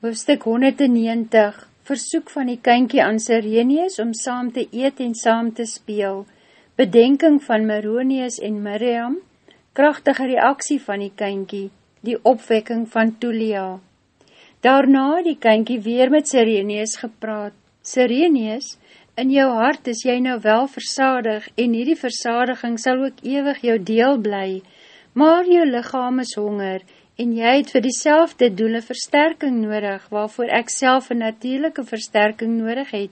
Hoofstuk 190 Versoek van die kynkie aan Sirenius om saam te eet en saam te speel. Bedenking van Maronius en Miriam. Krachtige reaksie van die kynkie Die opwekking van Tulia Daarna die kynkie weer met Sirenius gepraat. Sirenius, in jou hart is jy nou wel versadig en hierdie versadiging sal ook ewig jou deel bly, maar jou lichaam is honger en en jy het vir die doele versterking nodig, waarvoor ek self een natuurlijke versterking nodig het.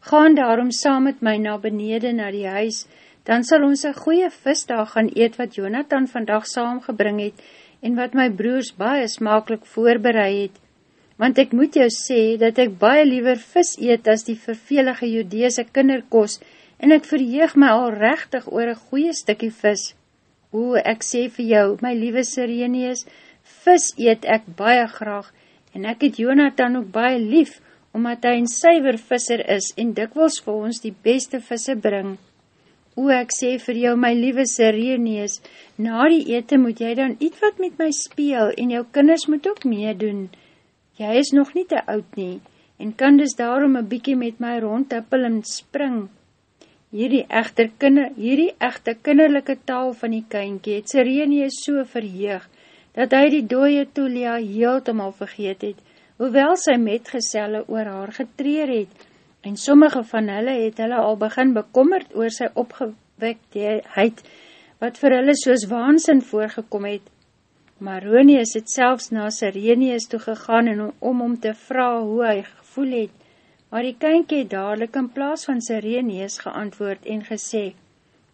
Gaan daarom saam met my na benede na die huis, dan sal ons een goeie visdag gaan eet wat Jonathan vandag saamgebring het en wat my broers baie smakelijk voorbereid het. Want ek moet jou sê, dat ek baie liever vis eet as die vervelige judeese kinderkos en ek verheeg my al rechtig oor een goeie stikkie vis. O, ek sê vir jou, my liewe Sireneus, vis eet ek baie graag, en ek het Jonathan ook baie lief, omdat hy een syver visser is, en dikwels vir ons die beste visse bring. O, ek sê vir jou, my liewe Sireneus, na die ete moet jy dan iets wat met my speel, en jou kinders moet ook meedoen. Jy is nog nie te oud nie, en kan dus daarom een bykie met my rondtippel en spring. Hierdie echte, kinder, hierdie echte kinderlijke taal van die kynkie het Sireneus so verheeg, dat hy die dooie Tulia heeltemal vergeet het, hoewel sy metgezelle oor haar getreer het, en sommige van hulle het hulle al begin bekommerd oor sy opgewektheid, wat vir hulle soos waansin voorgekom het. Maronius het selfs na Sirenius toegegaan en om om te vraag hoe hy gevoel het, maar die kynkie het dadelijk in plaas van Sirenius geantwoord en gesê,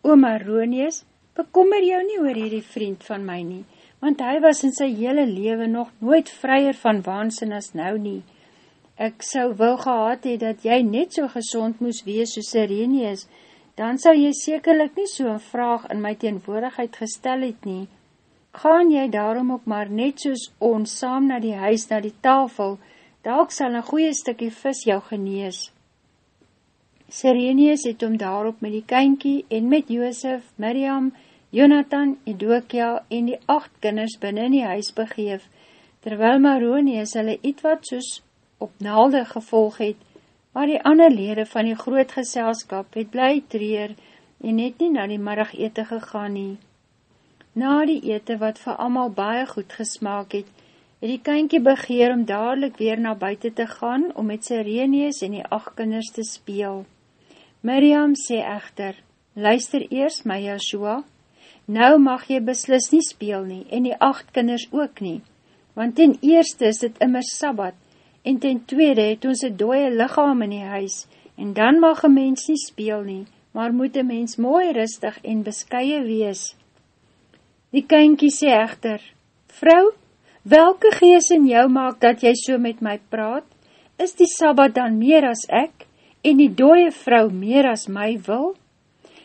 O Maronius, bekommer jou nie oor hierdie vriend van my nie, want hy was in sy hele lewe nog nooit vryer van waansin as nou nie. Ek sou wil gehad hee dat jy net so gezond moes wees soos Sirenius, dan sou jy sekerlik nie so een vraag in my teenwoordigheid gestel het nie. Gaan jy daarom ook maar net soos ons saam na die huis, na die tafel, dalk sal een goeie stikkie vis jou genees. Sirenius het om daarop met die kynkie en met Joosef, Miriam Jonathan, Edokia en die acht kinders binnen in die huis begeef, terwyl Maronius hulle iets wat soos op naalde gevolg het, maar die ander lede van die groot geselskap het bly treer en het nie na die middag ete gegaan nie. Na die ete wat vir amal baie goed gesmaak het, het die kynkie begeer om dadelijk weer na buiten te gaan om met Sirenius en die acht kinders te speel. Miriam sê echter, luister eers my Joshua, nou mag jy beslis nie speel nie, en die acht kinders ook nie, want ten eerste is dit immer sabbat, en ten tweede het ons een dooie lichaam in die huis, en dan mag een mens nie speel nie, maar moet een mens mooi rustig en beskye wees. Die kynkie sê echter, Vrou, welke gees in jou maak dat jy so met my praat? Is die sabbat dan meer as ek, en die dooie vrou meer as my wil?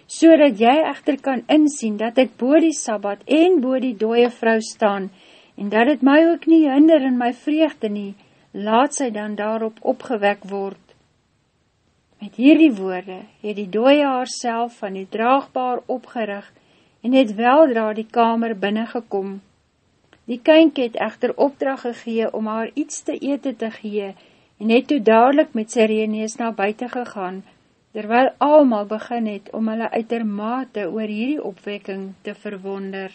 So dat jy echter kan insien dat ek bo die sabbat en bo die dooie vrou staan, en dat het my ook nie hinder in my vreugde nie, laat sy dan daarop opgewek word. Met hierdie woorde het die dooie haar van die draagbaar opgerig en het weldra die kamer binnengekom. Die kynk het echter opdracht gegee om haar iets te ete te gee en het toe dadelijk met sy renees na buiten gegaan, terwyl almal begin het om hulle uitermate oor hierdie opwekking te verwonder.